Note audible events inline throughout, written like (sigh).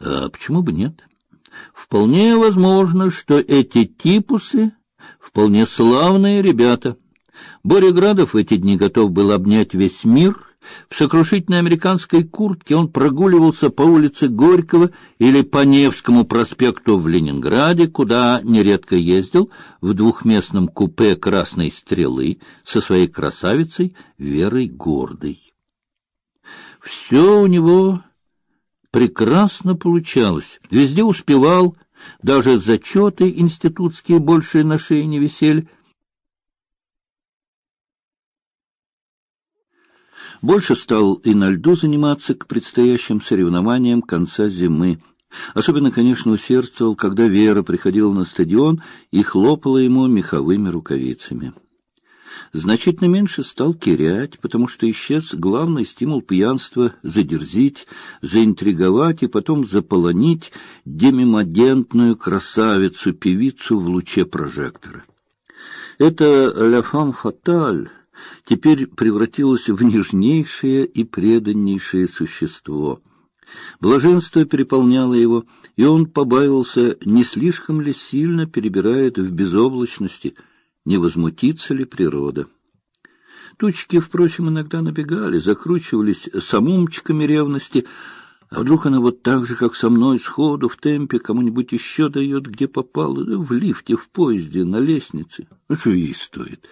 А почему бы нет? Вполне возможно, что эти типусы вполне славные ребята. Боря Градов эти дни готов был обнять весь мир. В сокрушительной американской куртке он прогуливался по улице Горького или по Невскому проспекту в Ленинграде, куда нередко ездил в двухместном купе Красной Стрелы со своей красавицей Верой Гордой. Все у него прекрасно получалось, везде успевал, даже зачеты институтские больше на шее не висели. Больше стал и на льду заниматься к предстоящим соревнованиям конца зимы. Особенно, конечно, усердствовал, когда Вера приходила на стадион и хлопала ему меховыми рукавицами. Значительно меньше стал терять, потому что исчез главный стимул пьянства — задерзить, заинтриговать и потом заполонить демимодентную красавицу-певицу в луче прожектора. Это «ля фам фаталь» теперь превратилось в нежнейшее и преданнейшее существо. Блаженство переполняло его, и он побаивался, не слишком ли сильно перебирает в безоблачности — не возмутится ли природа. Тучки, впрочем, иногда набегали, закручивались самумчиками ревности, а вдруг она вот так же, как со мной, сходу, в темпе, кому-нибудь еще дает, где попало, в лифте, в поезде, на лестнице. Ну, что ей стоит?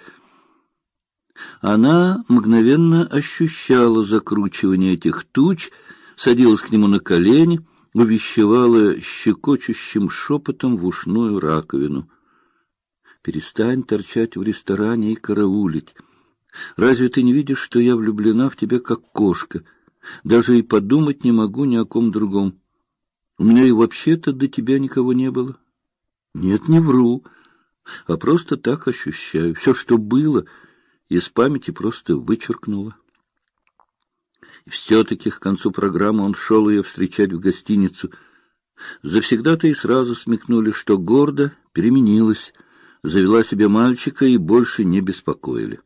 Она мгновенно ощущала закручивание этих туч, садилась к нему на колени, увещевала щекочущим шепотом в ушную раковину. Перестань торчать в ресторане и караулить. Разве ты не видишь, что я влюблена в тебя как кошка? Даже и подумать не могу ни о ком другом. У меня и вообще-то до тебя никого не было. Нет, не вру, а просто так ощущаю. Все, что было, из памяти просто вычеркнула. И все-таки к концу программы он шел ее встречать в гостиницу. Завсегда-то и сразу смекнули, что гордо переменилась, завела себе мальчика и больше не беспокоили.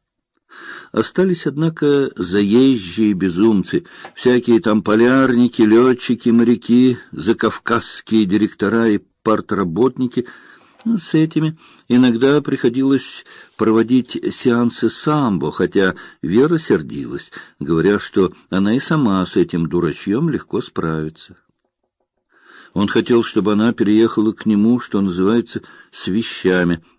Остались, однако, заезжие безумцы, всякие там полярники, летчики, моряки, закавказские директора и партработники. С этими иногда приходилось проводить сеансы самбо, хотя Вера сердилась, говоря, что она и сама с этим дурачьем легко справится. Он хотел, чтобы она переехала к нему, что называется, с вещами —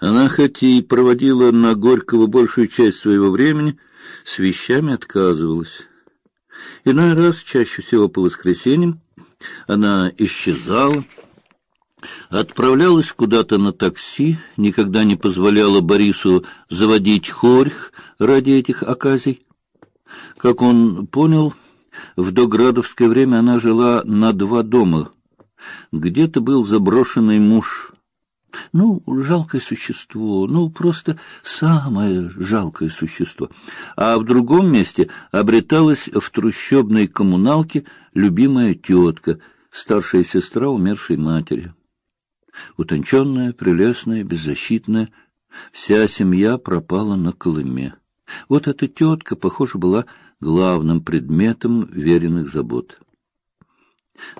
она хоть и проводила на Горького большую часть своего времени, с вещами отказывалась. Иной раз, чаще всего по воскресеньям, она исчезала, отправлялась куда-то на такси, никогда не позволяла Борису заводить хорьх ради этих оказий. Как он понял, в доградовское время она жила на два дома. Где-то был заброшенный муж ну, жалкое существо, ну, просто самое жалкое существо. А в другом месте обреталась в трущобной коммуналке любимая тетка, старшая сестра умершей матери. Утонченная, прелестная, беззащитная, вся семья пропала на Колыме. Вот эта тетка, похоже, была главным предметом веренных забот.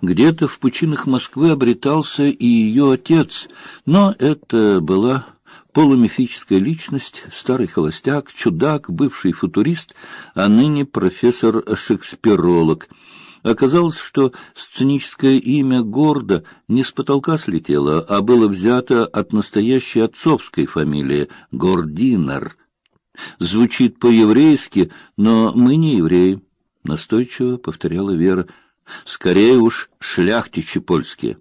Где-то в пучинах Москвы обретался и ее отец, но это была полумифическая личность, старый холостяк, чудак, бывший футурист, а ныне профессор-шекспиролог. Оказалось, что сценическое имя Горда не с потолка слетело, а было взято от настоящей отцовской фамилии Гординер. Звучит по-еврейски, но мы не евреи, настойчиво повторяла Вера. Скорее уж шляхтичи польские.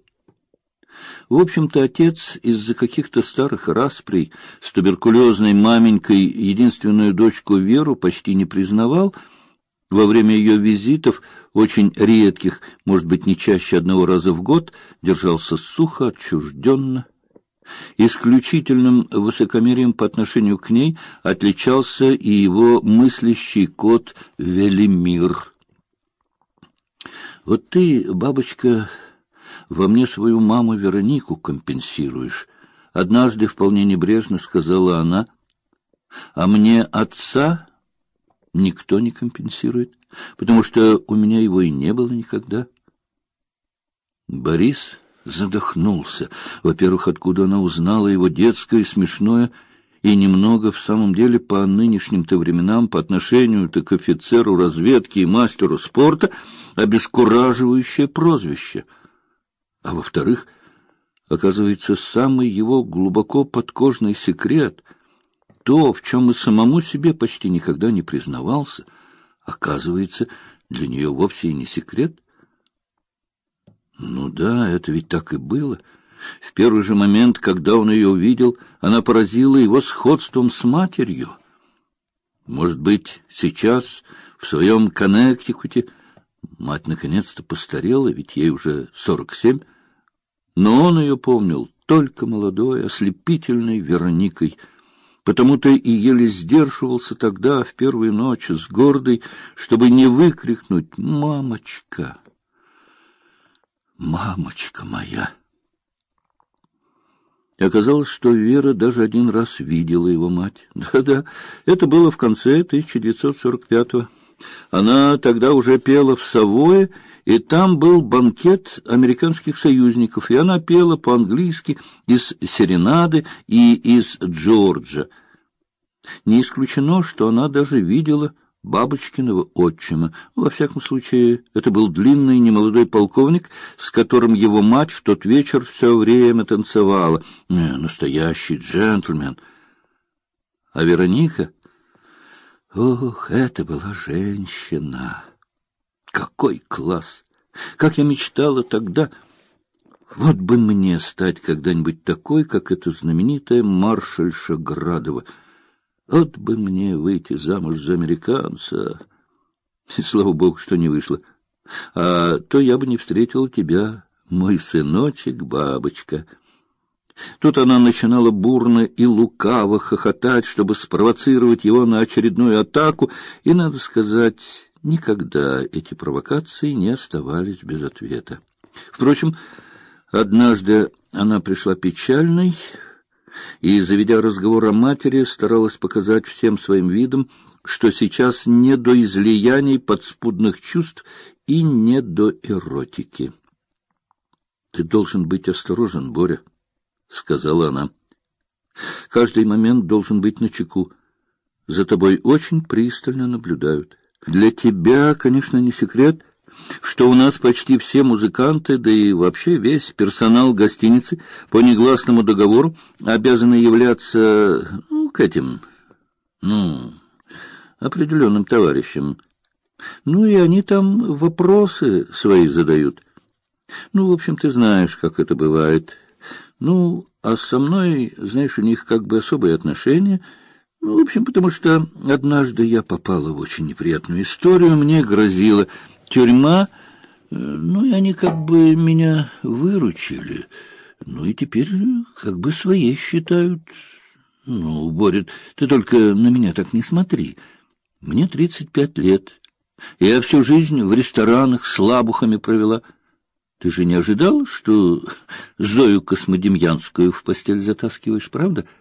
В общем-то, отец из-за каких-то старых расприй с туберкулезной маменькой единственную дочку Веру почти не признавал. Во время ее визитов, очень редких, может быть, не чаще одного раза в год, держался сухо, отчужденно. Исключительным высокомерием по отношению к ней отличался и его мыслящий кот Велимир. Вот ты, бабочка, во мне свою маму Веронику компенсируешь. Однажды вполне небрежно сказала она, а мне отца никто не компенсирует, потому что у меня его и не было никогда. Борис задохнулся. Во-первых, откуда она узнала его детское смешное, и немного, в самом деле, по нынешним-то временам, по отношению-то к офицеру разведки и мастеру спорта, обескураживающее прозвище. А во-вторых, оказывается, самый его глубоко подкожный секрет, то, в чем и самому себе почти никогда не признавался, оказывается, для нее вовсе и не секрет — ну да, это ведь так и было. В первый же момент, когда он ее увидел, она поразила его сходством с матерью. Может быть, сейчас, в своем Коннектикуте, мать наконец-то постарела, ведь ей уже сорок семь, но он ее помнил только молодой, ослепительной Вероникой, потому-то и еле сдерживался тогда, в первую ночь, с гордой, чтобы не выкрикнуть «Мамочка!» Мамочка моя! Оказалось, что Вера даже один раз видела его мать. (laughs) Да-да, это было в конце 1945-го. Она тогда уже пела в Савое, и там был банкет американских союзников, и она пела по-английски из «Серенады» и из «Джорджа». Не исключено, что она даже видела Бабочкиного отчима. Во всяком случае, это был длинный немолодой полковник, с которым его мать в тот вечер все время танцевала. Не, настоящий джентльмен. А Вероника... Ох, это была женщина! Какой класс! Как я мечтала тогда... Вот бы мне стать когда-нибудь такой, как эта знаменитая маршальша Градова — вот бы мне выйти замуж за американца. И слава богу, что не вышло. А то я бы не встретил тебя, мой сыночек, бабочка. Тут она начинала бурно и лукаво хохотать, чтобы спровоцировать его на очередную атаку, и, надо сказать, никогда эти провокации не оставались без ответа. Впрочем, однажды она пришла печальной, и, заведя разговор о матери, старалась показать всем своим видом, что сейчас не до излияний подспудных чувств и не до эротики. — Ты должен быть осторожен, Боря, — сказала она. — Каждый момент должен быть начеку. За тобой очень пристально наблюдают. Для тебя, конечно, не секрет, что у нас почти все музыканты, да и вообще весь персонал гостиницы по негласному договору обязаны являться ну, к этим, ну, определенным товарищам. Ну и они там вопросы свои задают. Ну, в общем, ты знаешь, как это бывает. Ну, а со мной, знаешь, у них как бы особые отношения. Ну, в общем, потому что однажды я попала в очень неприятную историю, мне грозило тюрьма, э, ну, и они как бы меня выручили. Ну, и теперь как бы своей считают. Ну, Боря, ты только на меня так не смотри. Мне тридцать пять лет. Я всю жизнь в ресторанах с лабухами провела. Ты же не ожидал, что Зою Космодемьянскую в постель затаскиваешь, правда? —